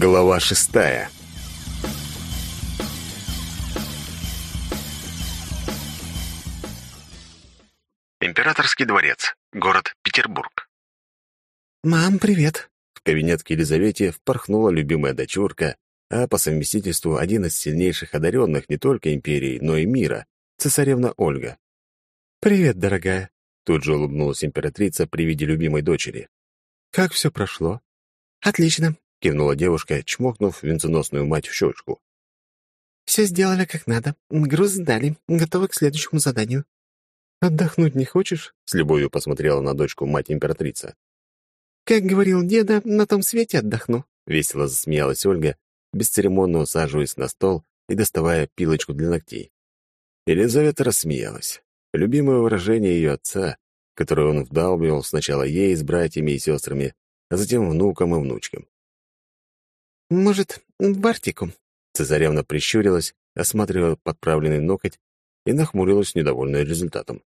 Глава шестая Императорский дворец, город Петербург. «Мам, привет!» В кабинет к Елизавете впорхнула любимая дочурка, а по совместительству один из сильнейших одаренных не только империи, но и мира, цесаревна Ольга. «Привет, дорогая!» Тут же улыбнулась императрица при виде любимой дочери. «Как все прошло?» «Отлично. — кивнула девушка, чмокнув венценосную мать в щечку. «Все сделали как надо. Груз сдали. Готовы к следующему заданию». «Отдохнуть не хочешь?» — с любовью посмотрела на дочку мать-императрица. «Как говорил деда, на том свете отдохну», — весело засмеялась Ольга, бесцеремонно усаживаясь на стол и доставая пилочку для ногтей. Елизавета рассмеялась. Любимое выражение ее отца, которое он вдалбливал сначала ей с братьями и сестрами, а затем внукам и внучкам. «Может, в Арктику?» Цезаревна прищурилась, осматривая подправленный ноготь, и нахмурилась, недовольная результатом.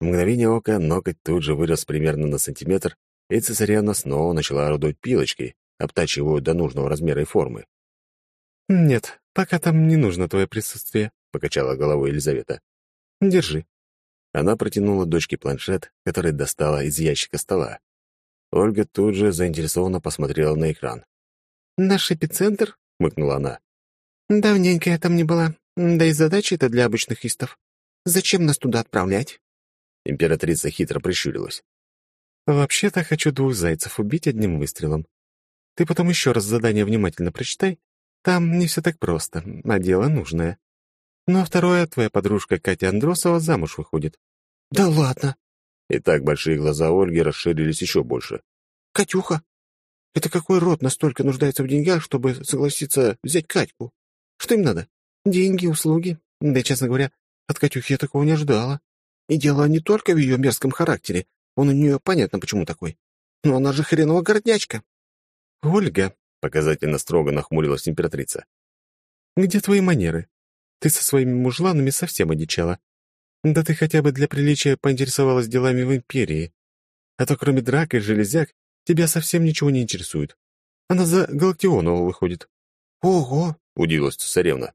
В мгновение ока ноготь тут же вырос примерно на сантиметр, и цесаревна снова начала орудовать пилочкой, обтачивая до нужного размера и формы. «Нет, пока там не нужно твое присутствие», — покачала головой Елизавета. «Держи». Она протянула дочке планшет, который достала из ящика стола. Ольга тут же заинтересованно посмотрела на экран. «Наш эпицентр?» — мыкнула она. «Давненько я там не была. Да и задача это для обычных истов. Зачем нас туда отправлять?» Императрица хитро прищурилась. «Вообще-то хочу двух зайцев убить одним выстрелом. Ты потом еще раз задание внимательно прочитай. Там не все так просто, а дело нужное. Ну а второе, твоя подружка Катя Андросова замуж выходит». «Да ладно!» И так большие глаза Ольги расширились еще больше. «Катюха, это какой род настолько нуждается в деньгах, чтобы согласиться взять Катьку? Что им надо? Деньги, услуги? Да, честно говоря, от Катюхи я такого не ожидала. И дело не только в ее мерзком характере. Он у нее понятно, почему такой. Но она же хреново гордячка. Ольга, показательно строго нахмурилась императрица. Где твои манеры? Ты со своими мужланами совсем одичала. Да ты хотя бы для приличия поинтересовалась делами в империи. А то кроме драк и железяк Тебя совсем ничего не интересует. Она за Галактионова выходит». «Ого!» — удивилась цесаревна.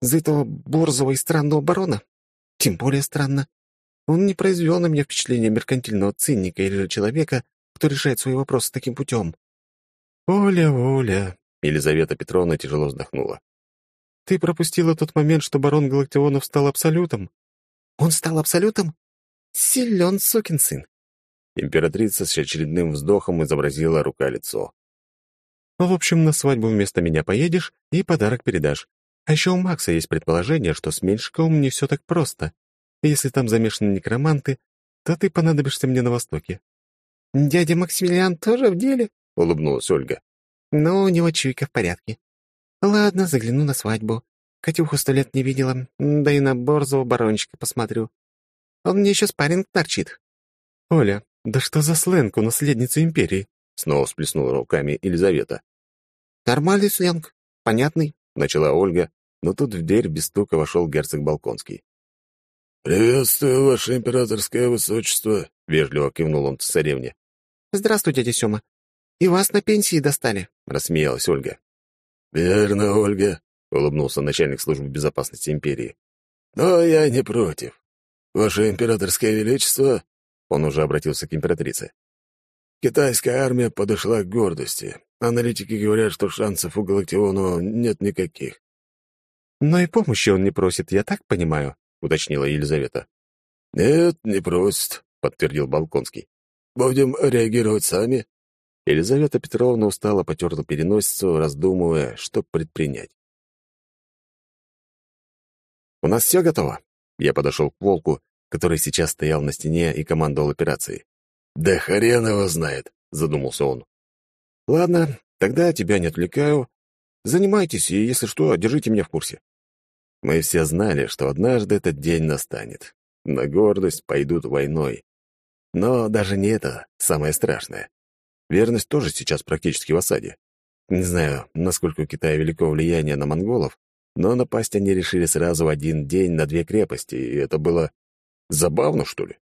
«За этого борзого и странного барона? Тем более странно. Он не произвел на меня впечатление меркантильного цинника или же человека, кто решает свои вопросы таким путем». «Оля, Оля!» — Елизавета Петровна тяжело вздохнула. «Ты пропустила тот момент, что барон Галактионов стал абсолютом?» «Он стал абсолютом? Силен сукин сын. Императрица с очередным вздохом изобразила рука-лицо. «В общем, на свадьбу вместо меня поедешь и подарок передашь. А еще у Макса есть предположение, что с Меньшиковым не все так просто. Если там замешаны некроманты, то ты понадобишься мне на Востоке». «Дядя Максимилиан тоже в деле?» — улыбнулась Ольга. «Ну, у него чуйка в порядке. Ладно, загляну на свадьбу. Катюху сто лет не видела, да и на борзого барончика посмотрю. Он мне еще спарринг торчит». «Оля, «Да что за сленг у наследницы империи?» — снова всплеснула руками Елизавета. «Нормальный сленг, понятный», — начала Ольга, но тут в дверь без стука вошел герцог Балконский. «Приветствую, ваше императорское высочество», — вежливо кивнул он царевне. «Здравствуй, дядя Сёма. И вас на пенсии достали», — рассмеялась Ольга. «Верно, Ольга», — улыбнулся начальник службы безопасности империи. «Но я не против. Ваше императорское величество он уже обратился к императрице. Китайская армия подошла к гордости. Аналитики говорят, что шансов у Галактионова нет никаких. «Но и помощи он не просит, я так понимаю», — уточнила Елизавета. «Нет, не просит», — подтвердил Балконский. «Будем реагировать сами». Елизавета Петровна устала потерла переносицу, раздумывая, что предпринять. «У нас все готово?» Я подошел к волку который сейчас стоял на стене и командовал операцией. «Да хрен его знает», — задумался он. «Ладно, тогда тебя не отвлекаю. Занимайтесь, и, если что, держите меня в курсе». Мы все знали, что однажды этот день настанет. На гордость пойдут войной. Но даже не это самое страшное. Верность тоже сейчас практически в осаде. Не знаю, насколько у Китая велико влияние на монголов, но напасть они решили сразу в один день на две крепости, и это было Забавно, что ли?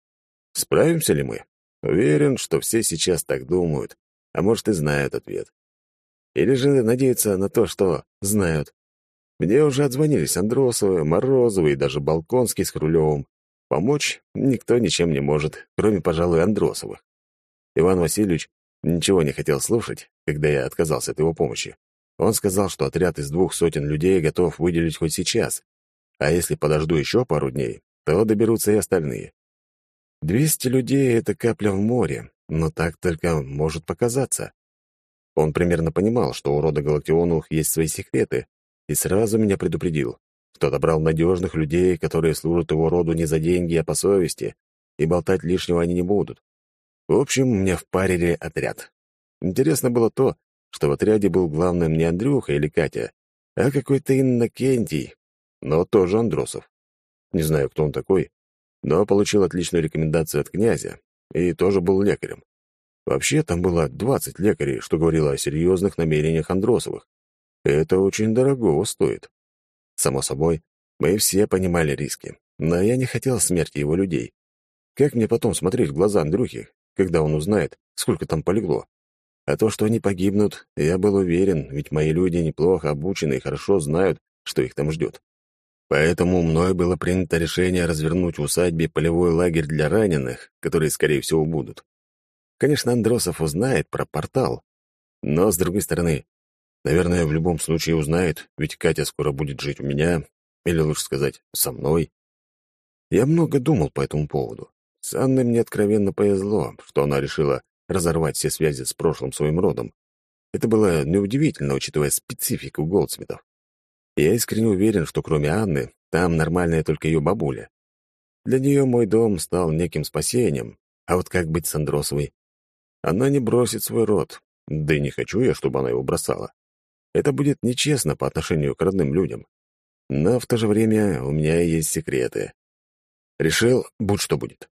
Справимся ли мы? Уверен, что все сейчас так думают, а может и знают ответ. Или же надеются на то, что знают. Мне уже отзвонились Андросовы, Морозовы и даже Балконский с Хрулевым. Помочь никто ничем не может, кроме, пожалуй, Андросовых. Иван Васильевич ничего не хотел слушать, когда я отказался от его помощи. Он сказал, что отряд из двух сотен людей готов выделить хоть сейчас, а если подожду еще пару дней, то доберутся и остальные. Двести людей — это капля в море, но так только может показаться. Он примерно понимал, что у рода Галактионовых есть свои секреты, и сразу меня предупредил, что добрал надежных людей, которые служат его роду не за деньги, а по совести, и болтать лишнего они не будут. В общем, мне впарили отряд. Интересно было то, что в отряде был главным не Андрюха или Катя, а какой-то Иннокентий, но тоже Андросов. Не знаю, кто он такой, но получил отличную рекомендацию от князя и тоже был лекарем. Вообще, там было 20 лекарей, что говорило о серьезных намерениях Андросовых. Это очень дорого стоит. Само собой, мы все понимали риски, но я не хотел смерти его людей. Как мне потом смотреть в глаза Андрюхи, когда он узнает, сколько там полегло? А то, что они погибнут, я был уверен, ведь мои люди неплохо обучены и хорошо знают, что их там ждет. Поэтому мной было принято решение развернуть в усадьбе полевой лагерь для раненых, которые, скорее всего, будут. Конечно, Андросов узнает про портал, но, с другой стороны, наверное, в любом случае узнает, ведь Катя скоро будет жить у меня, или, лучше сказать, со мной. Я много думал по этому поводу. С Анной мне откровенно повезло, что она решила разорвать все связи с прошлым своим родом. Это было неудивительно, учитывая специфику Голдсмитов. Я искренне уверен, что кроме Анны, там нормальная только ее бабуля. Для нее мой дом стал неким спасением, а вот как быть с Андросовой? Она не бросит свой род, да и не хочу я, чтобы она его бросала. Это будет нечестно по отношению к родным людям. Но в то же время у меня есть секреты. Решил, будь что будет.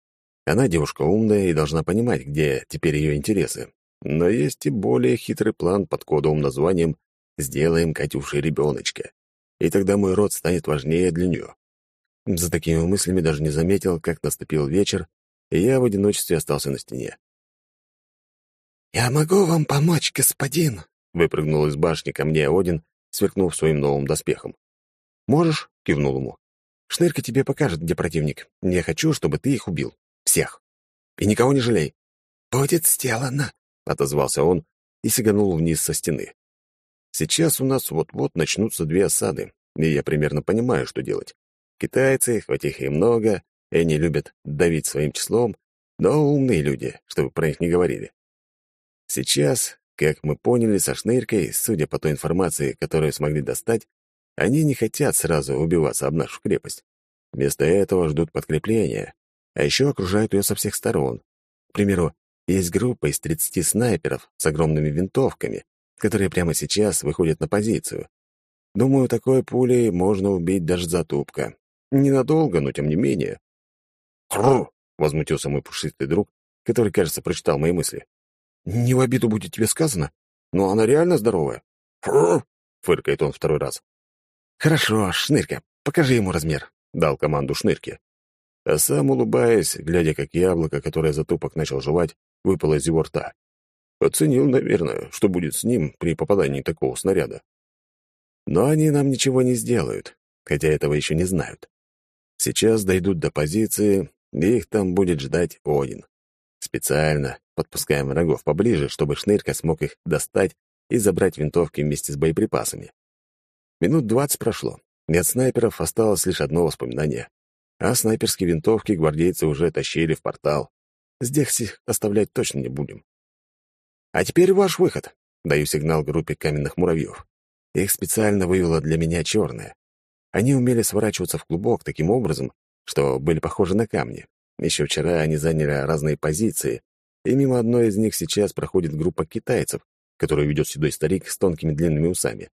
Она девушка умная и должна понимать, где теперь ее интересы. Но есть и более хитрый план под кодовым названием «Сделаем Катюше ребеночка» и тогда мой род станет важнее для нее. За такими мыслями даже не заметил, как наступил вечер, и я в одиночестве остался на стене. «Я могу вам помочь, господин?» — выпрыгнул из башни ко мне Один, сверкнув своим новым доспехом. «Можешь?» — кивнул ему. «Шнырка тебе покажет, где противник. Я хочу, чтобы ты их убил. Всех. И никого не жалей». «Будет сделано», — отозвался он и сиганул вниз со стены. Сейчас у нас вот-вот начнутся две осады, и я примерно понимаю, что делать. Китайцы, хоть их и много, и они любят давить своим числом, но умные люди, чтобы про них не говорили. Сейчас, как мы поняли со Шныркой, судя по той информации, которую смогли достать, они не хотят сразу убиваться об нашу крепость. Вместо этого ждут подкрепления, а еще окружают ее со всех сторон. К примеру, есть группа из 30 снайперов с огромными винтовками, которые прямо сейчас выходят на позицию. Думаю, такой пулей можно убить даже затупка. Ненадолго, но тем не менее. «Хррр!» — возмутился мой пушистый друг, который, кажется, прочитал мои мысли. «Не в обиду будет тебе сказано, но она реально здоровая». «Хррр!» — фыркает он второй раз. «Хорошо, Шнырька, покажи ему размер», — дал команду Шнырке. А сам, улыбаясь, глядя, как яблоко, которое затупок начал жевать, выпало из его рта. Оценил, наверное, что будет с ним при попадании такого снаряда. Но они нам ничего не сделают, хотя этого еще не знают. Сейчас дойдут до позиции, и их там будет ждать Один. Специально подпускаем врагов поближе, чтобы Шнырька смог их достать и забрать винтовки вместе с боеприпасами. Минут двадцать прошло, и от снайперов осталось лишь одно воспоминание. А снайперские винтовки гвардейцы уже тащили в портал. Здесь их оставлять точно не будем. «А теперь ваш выход», — даю сигнал группе каменных муравьев. Их специально вывела для меня черная. Они умели сворачиваться в клубок таким образом, что были похожи на камни. Еще вчера они заняли разные позиции, и мимо одной из них сейчас проходит группа китайцев, которую ведет седой старик с тонкими длинными усами.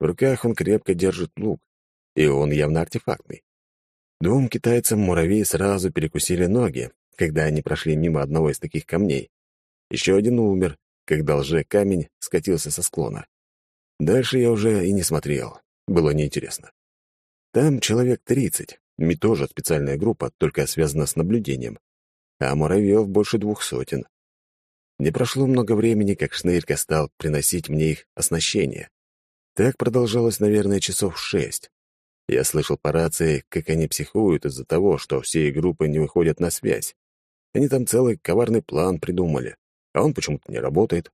В руках он крепко держит лук, и он явно артефактный. Двум китайцам муравьи сразу перекусили ноги, когда они прошли мимо одного из таких камней. Еще один умер, когда лже-камень скатился со склона. Дальше я уже и не смотрел. Было неинтересно. Там человек тридцать, и тоже специальная группа, только связана с наблюдением. А муравьев больше двух сотен. Не прошло много времени, как Шнырька стал приносить мне их оснащение. Так продолжалось, наверное, часов шесть. Я слышал по рации, как они психуют из-за того, что все группы не выходят на связь. Они там целый коварный план придумали, а он почему-то не работает.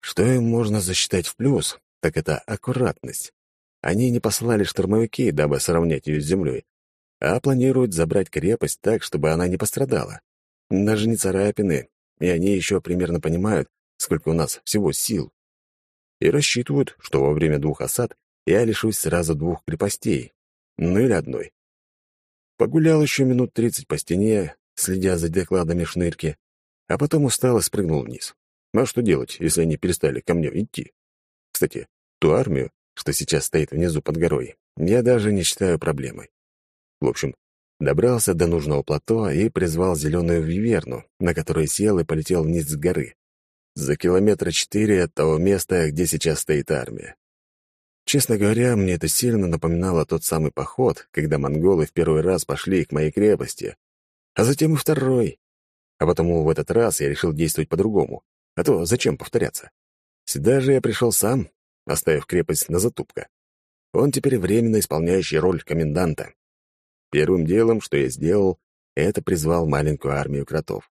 Что им можно засчитать в плюс, так это аккуратность. Они не послали штурмовики, дабы сравнять ее с землей, а планируют забрать крепость так, чтобы она не пострадала. Даже не царапины, и они еще примерно понимают, сколько у нас всего сил. И рассчитывают, что во время двух осад я лишусь сразу двух крепостей, ну или одной. Погулял еще минут тридцать по стене, следя за докладами шнырки, а потом устало спрыгнул вниз. Ну а что делать, если они перестали ко мне идти? Кстати, ту армию, что сейчас стоит внизу под горой, я даже не считаю проблемой. В общем, добрался до нужного плато и призвал зеленую виверну, на которой сел и полетел вниз с горы. За километра четыре от того места, где сейчас стоит армия. Честно говоря, мне это сильно напоминало тот самый поход, когда монголы в первый раз пошли к моей крепости, а затем и второй. А потому в этот раз я решил действовать по-другому. А то зачем повторяться? Сюда же я пришел сам, оставив крепость на затупка. Он теперь временно исполняющий роль коменданта. Первым делом, что я сделал, это призвал маленькую армию кротов.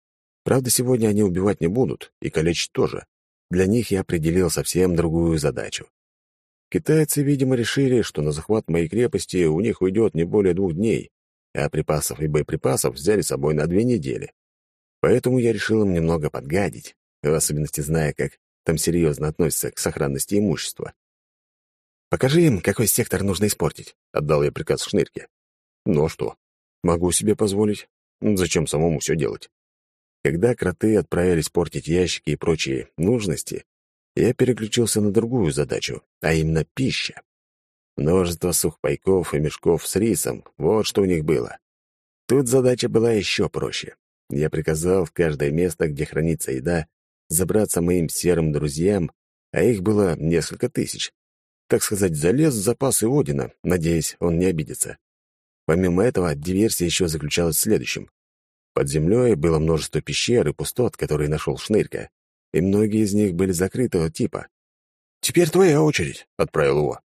Правда, сегодня они убивать не будут, и калечить тоже. Для них я определил совсем другую задачу. Китайцы, видимо, решили, что на захват моей крепости у них уйдет не более двух дней, а припасов и боеприпасов взяли с собой на две недели. Поэтому я решил им немного подгадить, в особенности зная, как там серьезно относятся к сохранности имущества. «Покажи им, какой сектор нужно испортить», — отдал я приказ Шнырке. «Ну а что? Могу себе позволить. Зачем самому все делать?» Когда кроты отправились портить ящики и прочие нужности, я переключился на другую задачу, а именно пища. Множество сухпайков и мешков с рисом — вот что у них было. Тут задача была еще проще. Я приказал в каждое место, где хранится еда, забраться моим серым друзьям, а их было несколько тысяч. Так сказать, залез в запасы Одина, надеясь, он не обидится. Помимо этого, диверсия еще заключалась в следующем. Под землей было множество пещер и пустот, которые нашел Шнырька, и многие из них были закрытого типа. «Теперь твоя очередь», — отправил его.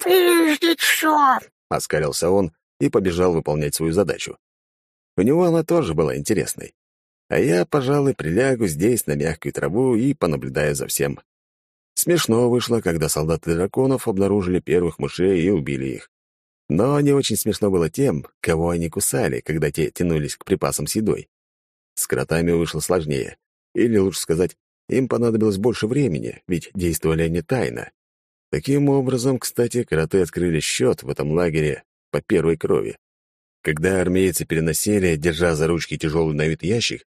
«Спиздить все!» — оскалился он и побежал выполнять свою задачу. У него она тоже была интересной. А я, пожалуй, прилягу здесь на мягкую траву и понаблюдаю за всем. Смешно вышло, когда солдаты драконов обнаружили первых мышей и убили их. Но не очень смешно было тем, кого они кусали, когда те тянулись к припасам с едой. С кротами вышло сложнее. Или, лучше сказать, им понадобилось больше времени, ведь действовали они тайно. Таким образом, кстати, кроты открыли счет в этом лагере по первой крови. Когда армейцы переносили, держа за ручки тяжелый на вид ящик,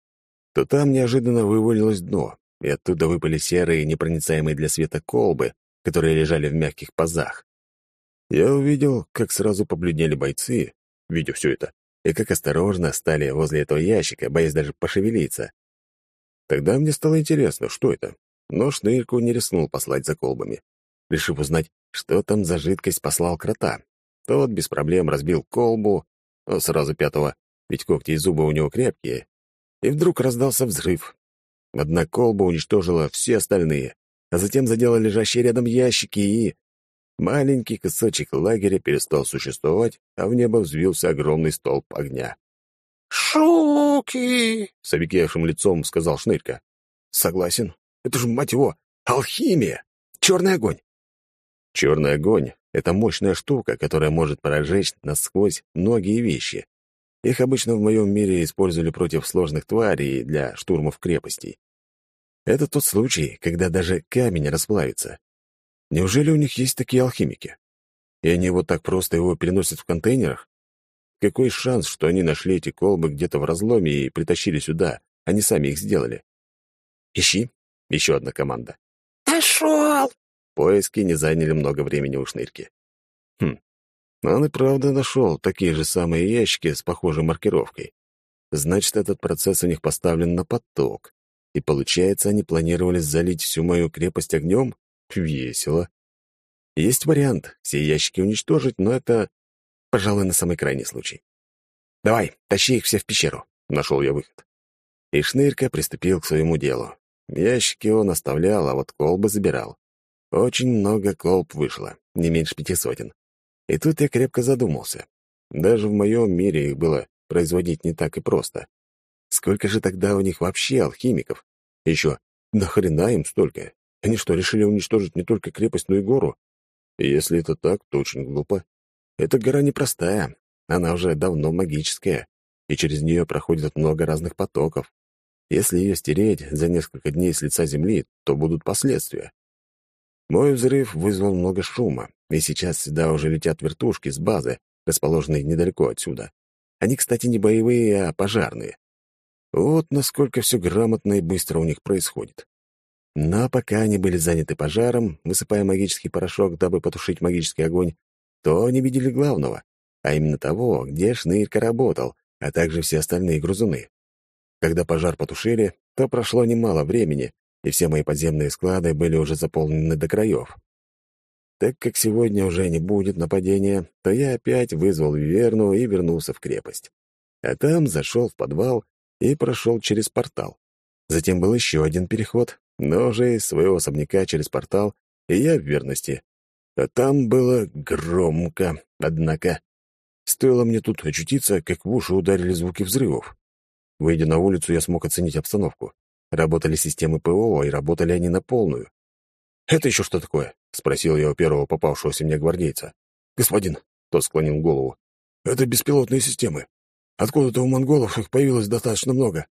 то там неожиданно вывалилось дно, и оттуда выпали серые, непроницаемые для света колбы, которые лежали в мягких пазах. Я увидел, как сразу побледнели бойцы, видя все это, и как осторожно стали возле этого ящика, боясь даже пошевелиться. Тогда мне стало интересно, что это, но шнырьку не рискнул послать за колбами решив узнать, что там за жидкость послал крота. Тот без проблем разбил колбу, сразу пятого, ведь когти и зубы у него крепкие, и вдруг раздался взрыв. Одна колба уничтожила все остальные, а затем задела лежащие рядом ящики и... Маленький кусочек лагеря перестал существовать, а в небо взвился огромный столб огня. «Шуки!» — с обикевшим лицом сказал Шнырька. «Согласен. Это же, мать его, алхимия! Черный огонь! Черный огонь — это мощная штука, которая может прожечь насквозь многие вещи. Их обычно в моем мире использовали против сложных тварей для штурмов крепостей. Это тот случай, когда даже камень расплавится. Неужели у них есть такие алхимики? И они вот так просто его переносят в контейнерах? Какой шанс, что они нашли эти колбы где-то в разломе и притащили сюда, а не сами их сделали? Ищи. Еще одна команда. «Нашел!» Поиски не заняли много времени у шнырки. Хм, он и правда нашел такие же самые ящики с похожей маркировкой. Значит, этот процесс у них поставлен на поток. И получается, они планировали залить всю мою крепость огнем? Весело. Есть вариант все ящики уничтожить, но это, пожалуй, на самый крайний случай. «Давай, тащи их все в пещеру», — нашел я выход. И Шнырька приступил к своему делу. Ящики он оставлял, а вот колбы забирал. Очень много колб вышло, не меньше пяти сотен. И тут я крепко задумался. Даже в моем мире их было производить не так и просто. Сколько же тогда у них вообще алхимиков? Еще нахрена им столько? Они что, решили уничтожить не только крепость, но и гору? И если это так, то очень глупо. Эта гора непростая, она уже давно магическая, и через нее проходит много разных потоков. Если ее стереть за несколько дней с лица земли, то будут последствия. Мой взрыв вызвал много шума, и сейчас сюда уже летят вертушки с базы, расположенной недалеко отсюда. Они, кстати, не боевые, а пожарные. Вот насколько все грамотно и быстро у них происходит. Но пока они были заняты пожаром, высыпая магический порошок, дабы потушить магический огонь, то не видели главного, а именно того, где Шнырька работал, а также все остальные грузуны. Когда пожар потушили, то прошло немало времени, и все мои подземные склады были уже заполнены до краев. Так как сегодня уже не будет нападения, то я опять вызвал Виверну и вернулся в крепость. А там зашел в подвал и прошел через портал. Затем был еще один переход, но уже из своего особняка через портал, и я в верности. А там было громко, однако. Стоило мне тут очутиться, как в уши ударили звуки взрывов. Выйдя на улицу, я смог оценить обстановку. Работали системы ПО, и работали они на полную. «Это еще что такое?» — спросил я у первого попавшегося мне гвардейца. «Господин», — тот склонил голову, — «это беспилотные системы. Откуда-то у монголов их появилось достаточно много».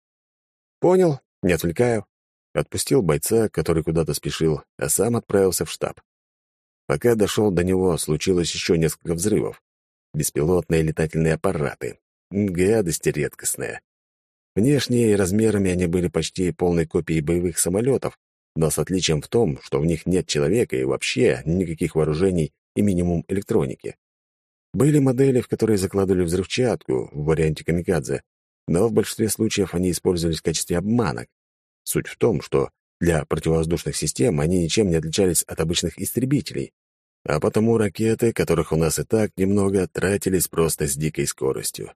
«Понял, не отвлекаю». Отпустил бойца, который куда-то спешил, а сам отправился в штаб. Пока дошел до него, случилось еще несколько взрывов. Беспилотные летательные аппараты. Гадость редкостная. Внешне и размерами они были почти полной копией боевых самолетов, но с отличием в том, что в них нет человека и вообще никаких вооружений и минимум электроники. Были модели, в которые закладывали взрывчатку в варианте камикадзе, но в большинстве случаев они использовались в качестве обманок. Суть в том, что для противовоздушных систем они ничем не отличались от обычных истребителей, а потому ракеты, которых у нас и так немного, тратились просто с дикой скоростью.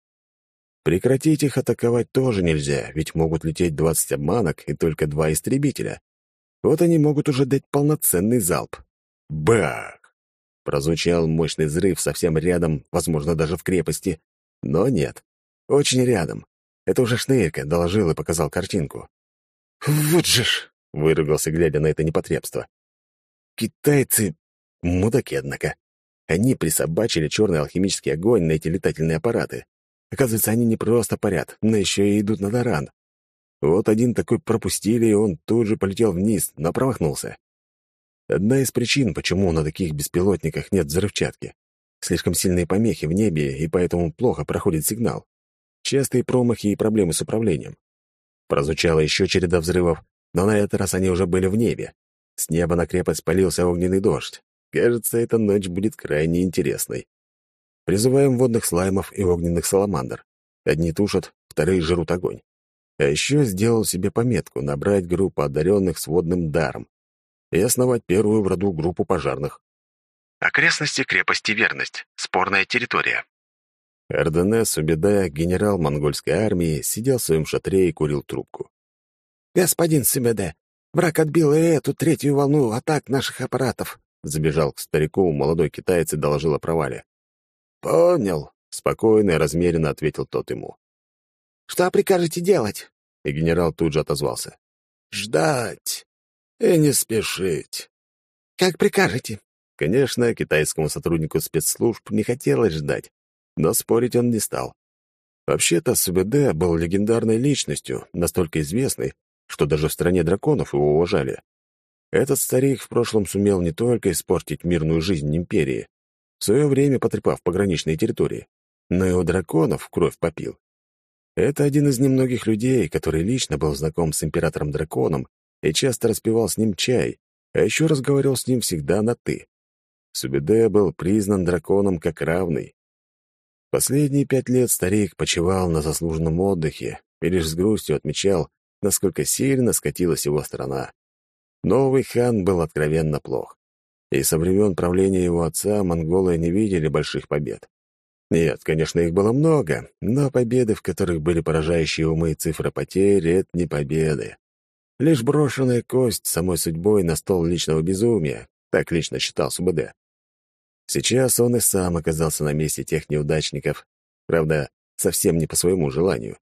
Прекратить их атаковать тоже нельзя, ведь могут лететь 20 обманок и только два истребителя. Вот они могут уже дать полноценный залп. Бах! Прозвучал мощный взрыв совсем рядом, возможно, даже в крепости. Но нет. Очень рядом. Это уже Шнейрка доложил и показал картинку. «Вот же ж!» — выругался, глядя на это непотребство. «Китайцы — мудаки, однако. Они присобачили черный алхимический огонь на эти летательные аппараты. Оказывается, они не просто парят, но еще и идут на таран. Вот один такой пропустили, и он тут же полетел вниз, но промахнулся. Одна из причин, почему на таких беспилотниках нет взрывчатки. Слишком сильные помехи в небе, и поэтому плохо проходит сигнал. Частые промахи и проблемы с управлением. Прозвучала еще череда взрывов, но на этот раз они уже были в небе. С неба на крепость полился огненный дождь. Кажется, эта ночь будет крайне интересной. Призываем водных слаймов и огненных саламандр. Одни тушат, вторые жрут огонь. А еще сделал себе пометку набрать группу одаренных с водным даром и основать первую в роду группу пожарных. Окрестности крепости Верность. Спорная территория. Эрденес Убеда, генерал монгольской армии, сидел в своем шатре и курил трубку. «Господин Субеде, враг отбил и эту третью волну атак наших аппаратов», забежал к старику молодой китаец и доложил о провале. «Понял», — спокойно и размеренно ответил тот ему. «Что прикажете делать?» И генерал тут же отозвался. «Ждать и не спешить». «Как прикажете?» Конечно, китайскому сотруднику спецслужб не хотелось ждать, но спорить он не стал. Вообще-то СБД был легендарной личностью, настолько известной, что даже в стране драконов его уважали. Этот старик в прошлом сумел не только испортить мирную жизнь империи, в свое время потрепав пограничные территории, но и у драконов кровь попил. Это один из немногих людей, который лично был знаком с императором-драконом и часто распивал с ним чай, а еще разговаривал с ним всегда на «ты». Субиде был признан драконом как равный. Последние пять лет старик почивал на заслуженном отдыхе и лишь с грустью отмечал, насколько сильно скатилась его страна. Новый хан был откровенно плох и со времен правления его отца монголы не видели больших побед. Нет, конечно, их было много, но победы, в которых были поражающие умы и цифры потерь, — это не победы. Лишь брошенная кость самой судьбой на стол личного безумия, так лично считал СУБД. Сейчас он и сам оказался на месте тех неудачников, правда, совсем не по своему желанию.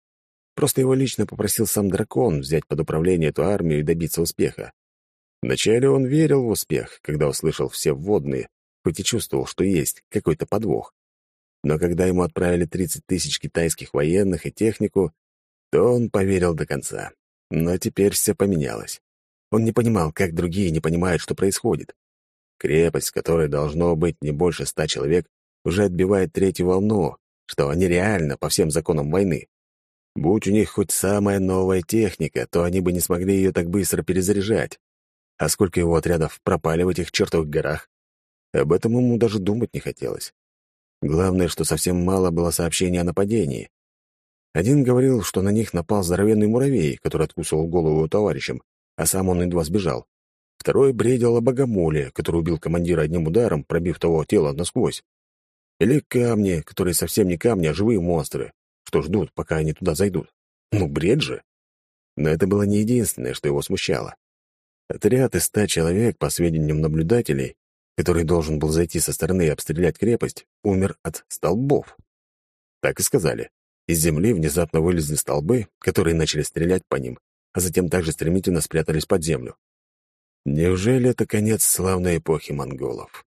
Просто его лично попросил сам дракон взять под управление эту армию и добиться успеха. Вначале он верил в успех, когда услышал все вводные, хоть и чувствовал, что есть какой-то подвох. Но когда ему отправили 30 тысяч китайских военных и технику, то он поверил до конца. Но теперь все поменялось. Он не понимал, как другие не понимают, что происходит. Крепость, которой должно быть не больше ста человек, уже отбивает третью волну, что нереально по всем законам войны. Будь у них хоть самая новая техника, то они бы не смогли ее так быстро перезаряжать. А сколько его отрядов пропали в этих чертовых горах? Об этом ему даже думать не хотелось. Главное, что совсем мало было сообщений о нападении. Один говорил, что на них напал здоровенный муравей, который откусывал голову товарищам, а сам он едва сбежал. Второй бредил о богомоле, который убил командира одним ударом, пробив того тело насквозь. Или камни, которые совсем не камни, а живые монстры, что ждут, пока они туда зайдут. Ну, бред же. Но это было не единственное, что его смущало. Отряд из ста человек, по сведениям наблюдателей, который должен был зайти со стороны и обстрелять крепость, умер от столбов. Так и сказали. Из земли внезапно вылезли столбы, которые начали стрелять по ним, а затем также стремительно спрятались под землю. Неужели это конец славной эпохи монголов?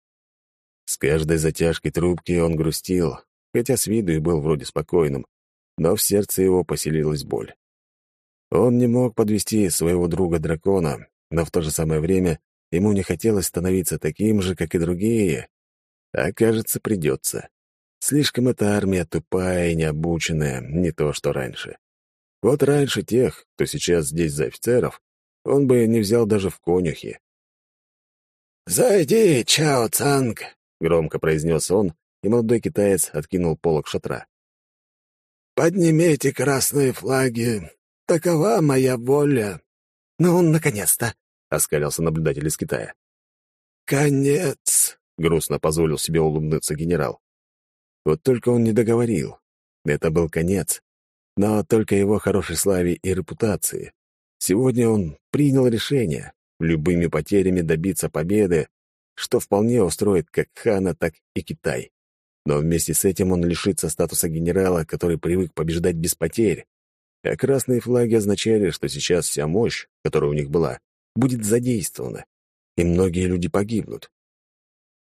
С каждой затяжкой трубки он грустил, хотя с виду и был вроде спокойным, но в сердце его поселилась боль. Он не мог подвести своего друга-дракона, но в то же самое время Ему не хотелось становиться таким же, как и другие. А, кажется, придется. Слишком эта армия тупая и необученная, не то что раньше. Вот раньше тех, кто сейчас здесь за офицеров, он бы не взял даже в конюхи. «Зайди, Чао Цанг!» — громко произнес он, и молодой китаец откинул полок шатра. «Поднимите красные флаги. Такова моя воля». «Ну, наконец-то!» — оскалился наблюдатель из Китая. «Конец!» — грустно позволил себе улыбнуться генерал. Вот только он не договорил. Это был конец, но только его хорошей славе и репутации. Сегодня он принял решение любыми потерями добиться победы, что вполне устроит как хана, так и Китай. Но вместе с этим он лишится статуса генерала, который привык побеждать без потерь. А красные флаги означали, что сейчас вся мощь, которая у них была, будет задействована, и многие люди погибнут.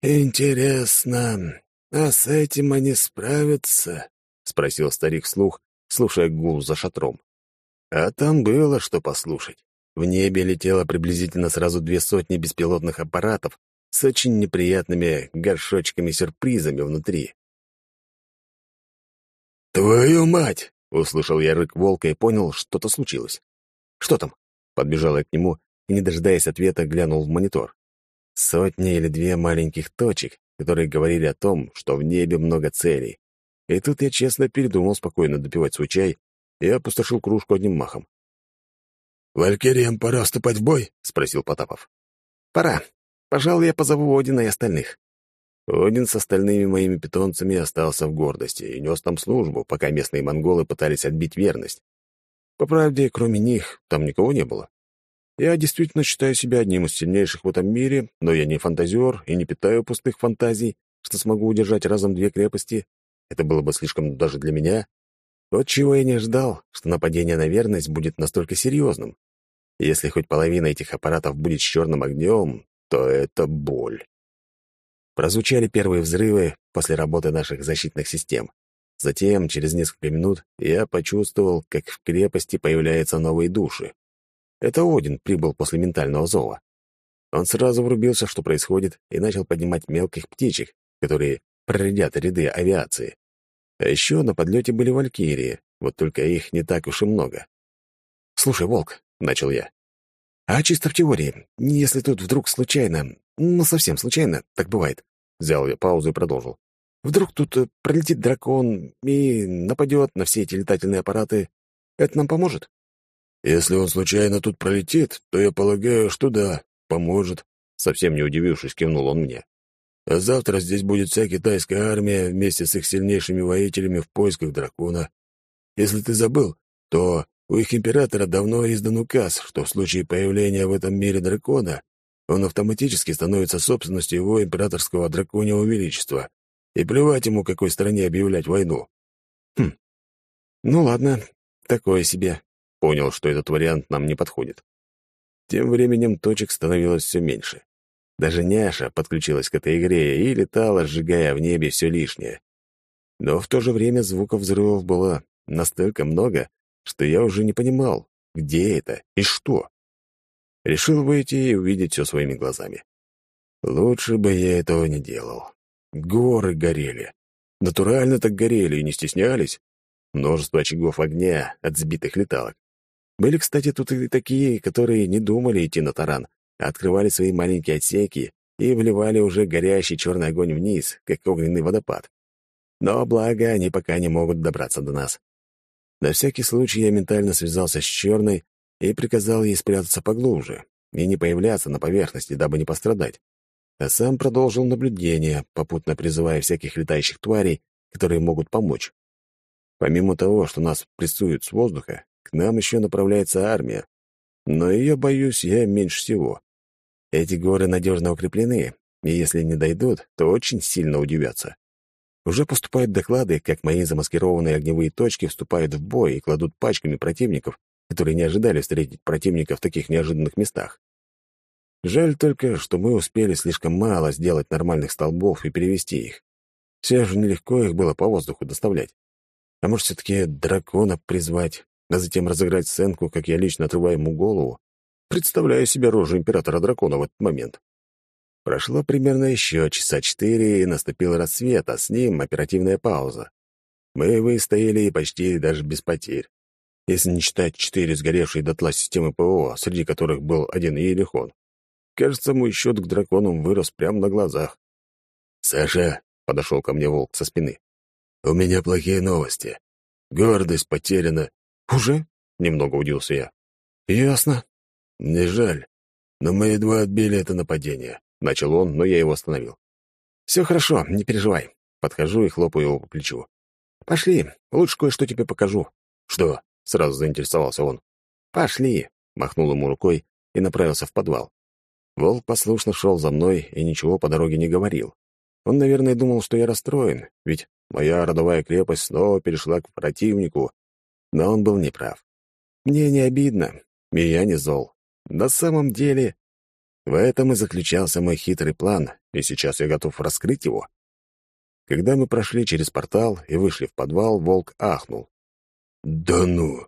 «Интересно, а с этим они справятся?» — спросил старик вслух, слушая гул за шатром. А там было что послушать. В небе летело приблизительно сразу две сотни беспилотных аппаратов с очень неприятными горшочками-сюрпризами внутри. «Твою мать!» — услышал я рык волка и понял, что-то случилось. «Что там?» — подбежал я к нему и, не дожидаясь ответа, глянул в монитор. Сотни или две маленьких точек, которые говорили о том, что в небе много целей. И тут я честно передумал спокойно допивать свой чай и опустошил кружку одним махом. «Валькириям пора вступать в бой?» — спросил Потапов. «Пора. Пожалуй, я позову Одина и остальных». Один с остальными моими питомцами остался в гордости и нес там службу, пока местные монголы пытались отбить верность. По правде, кроме них, там никого не было. Я действительно считаю себя одним из сильнейших в этом мире, но я не фантазер и не питаю пустых фантазий, что смогу удержать разом две крепости. Это было бы слишком даже для меня. Вот чего я не ждал, что нападение на верность будет настолько серьезным. Если хоть половина этих аппаратов будет с черным огнем, то это боль. Прозвучали первые взрывы после работы наших защитных систем. Затем, через несколько минут, я почувствовал, как в крепости появляются новые души. Это Один прибыл после ментального зова. Он сразу врубился, что происходит, и начал поднимать мелких птичек, которые проредят ряды авиации. А еще на подлете были валькирии, вот только их не так уж и много. «Слушай, Волк», — начал я, — «а чисто в теории, если тут вдруг случайно, ну совсем случайно, так бывает», — взял я паузу и продолжил. «Вдруг тут э, пролетит дракон и нападет на все эти летательные аппараты, это нам поможет?» Если он случайно тут пролетит, то я полагаю, что да, поможет. Совсем не удивившись, кивнул он мне. А завтра здесь будет вся китайская армия вместе с их сильнейшими воителями в поисках дракона. Если ты забыл, то у их императора давно издан указ, что в случае появления в этом мире дракона он автоматически становится собственностью его императорского драконьего величества. И плевать ему, какой стране объявлять войну. Хм. Ну ладно, такое себе. Понял, что этот вариант нам не подходит. Тем временем точек становилось все меньше. Даже няша подключилась к этой игре и летала, сжигая в небе все лишнее. Но в то же время звуков взрывов было настолько много, что я уже не понимал, где это и что. Решил выйти и увидеть все своими глазами. Лучше бы я этого не делал. Горы горели. Натурально так горели и не стеснялись. Множество очагов огня от сбитых леталок. Были, кстати, тут и такие, которые не думали идти на таран, а открывали свои маленькие отсеки и вливали уже горящий черный огонь вниз, как огненный водопад. Но, благо, они пока не могут добраться до нас. На всякий случай я ментально связался с черной и приказал ей спрятаться поглубже и не появляться на поверхности, дабы не пострадать. А сам продолжил наблюдение, попутно призывая всяких летающих тварей, которые могут помочь. Помимо того, что нас прессуют с воздуха, к нам еще направляется армия. Но ее боюсь я меньше всего. Эти горы надежно укреплены, и если не дойдут, то очень сильно удивятся. Уже поступают доклады, как мои замаскированные огневые точки вступают в бой и кладут пачками противников, которые не ожидали встретить противника в таких неожиданных местах. Жаль только, что мы успели слишком мало сделать нормальных столбов и перевести их. Все же нелегко их было по воздуху доставлять. А может, все-таки дракона призвать, а затем разыграть сценку, как я лично отрываю ему голову? Представляю себе рожу императора дракона в этот момент. Прошло примерно еще часа четыре, и наступил рассвет, а с ним оперативная пауза. Мы выстояли почти даже без потерь если не считать четыре сгоревшие дотла системы ПО, среди которых был один Иерихон. Кажется, мой счет к драконам вырос прямо на глазах. «Саша», — подошел ко мне волк со спины, — «у меня плохие новости. Гордость потеряна». «Уже?» — немного удивился я. «Ясно. Не жаль, но мы едва отбили это нападение», — начал он, но я его остановил. «Все хорошо, не переживай». Подхожу и хлопаю его по плечу. «Пошли, лучше кое-что тебе покажу». «Что?» Сразу заинтересовался он. «Пошли!» — махнул ему рукой и направился в подвал. Волк послушно шел за мной и ничего по дороге не говорил. Он, наверное, думал, что я расстроен, ведь моя родовая крепость снова перешла к противнику. Но он был неправ. Мне не обидно, и я не зол. На самом деле, в этом и заключался мой хитрый план, и сейчас я готов раскрыть его. Когда мы прошли через портал и вышли в подвал, волк ахнул. «Да ну!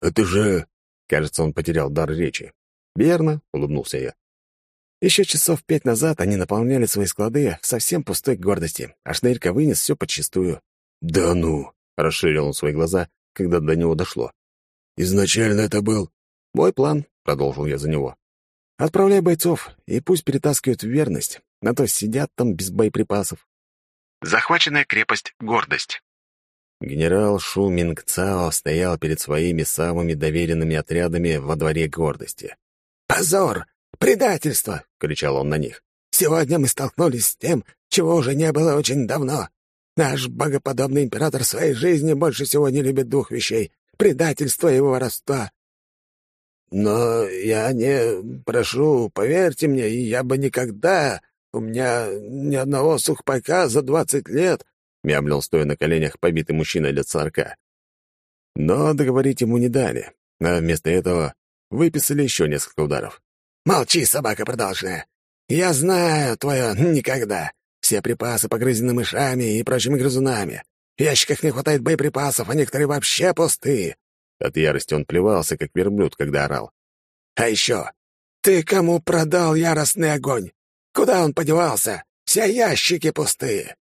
Это же...» Кажется, он потерял дар речи. «Верно», — улыбнулся я. Еще часов пять назад они наполняли свои склады совсем пустой гордости, а Шнырька вынес все подчистую. «Да ну!» — расширил он свои глаза, когда до него дошло. «Изначально это был...» «Мой план», — продолжил я за него. «Отправляй бойцов, и пусть перетаскивают верность, а то сидят там без боеприпасов». Захваченная крепость «Гордость». Генерал Шу Минг Цао стоял перед своими самыми доверенными отрядами во дворе гордости. «Позор! Предательство!» — кричал он на них. «Сегодня мы столкнулись с тем, чего уже не было очень давно. Наш богоподобный император своей жизни больше всего не любит двух вещей — предательство и воровства. Но я не... Прошу, поверьте мне, я бы никогда... У меня ни одного сухпайка за двадцать лет, мямлил, стоя на коленях побитый мужчина лет сорока. Но договорить ему не дали, а вместо этого выписали еще несколько ударов. «Молчи, собака продолжная! Я знаю твое «никогда». Все припасы погрызены мышами и прочими грызунами. В ящиках не хватает боеприпасов, а некоторые вообще пустые». От ярости он плевался, как верблюд, когда орал. «А еще, ты кому продал яростный огонь? Куда он подевался? Все ящики пустые.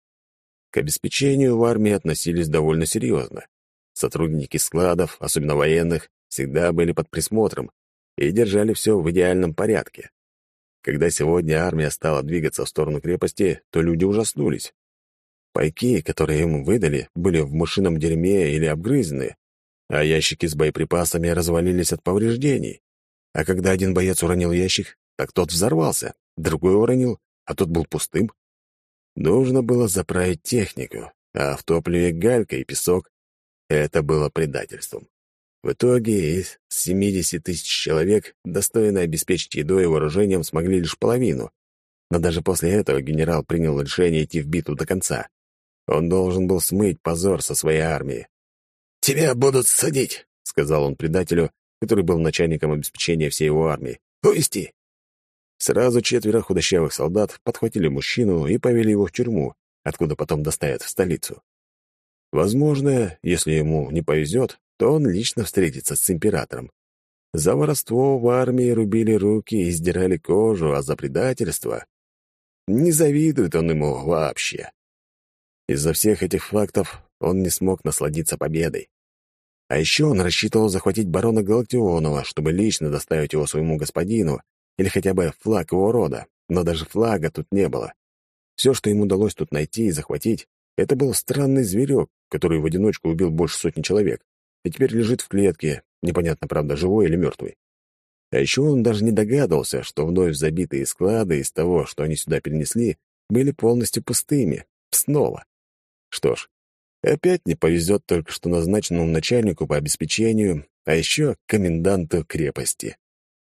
К обеспечению в армии относились довольно серьезно. Сотрудники складов, особенно военных, всегда были под присмотром и держали все в идеальном порядке. Когда сегодня армия стала двигаться в сторону крепости, то люди ужаснулись. Пайки, которые им выдали, были в мышином дерьме или обгрызены, а ящики с боеприпасами развалились от повреждений. А когда один боец уронил ящик, так тот взорвался, другой уронил, а тот был пустым. Нужно было заправить технику, а в топливе галька и песок — это было предательством. В итоге из 70 тысяч человек достойно обеспечить едой и вооружением смогли лишь половину. Но даже после этого генерал принял решение идти в битву до конца. Он должен был смыть позор со своей армии. «Тебя будут садить», — сказал он предателю, который был начальником обеспечения всей его армии. «Увести!» Сразу четверо худощавых солдат подхватили мужчину и повели его в тюрьму, откуда потом доставят в столицу. Возможно, если ему не повезет, то он лично встретится с императором. За воровство в армии рубили руки и сдирали кожу, а за предательство... Не завидует он ему вообще. Из-за всех этих фактов он не смог насладиться победой. А еще он рассчитывал захватить барона Галактионова, чтобы лично доставить его своему господину, или хотя бы флаг его рода, но даже флага тут не было. Все, что ему удалось тут найти и захватить, это был странный зверек, который в одиночку убил больше сотни человек, и теперь лежит в клетке, непонятно, правда, живой или мертвый. А еще он даже не догадывался, что вновь забитые склады из того, что они сюда перенесли, были полностью пустыми. Снова. Что ж, опять не повезет только что назначенному начальнику по обеспечению, а еще коменданту крепости.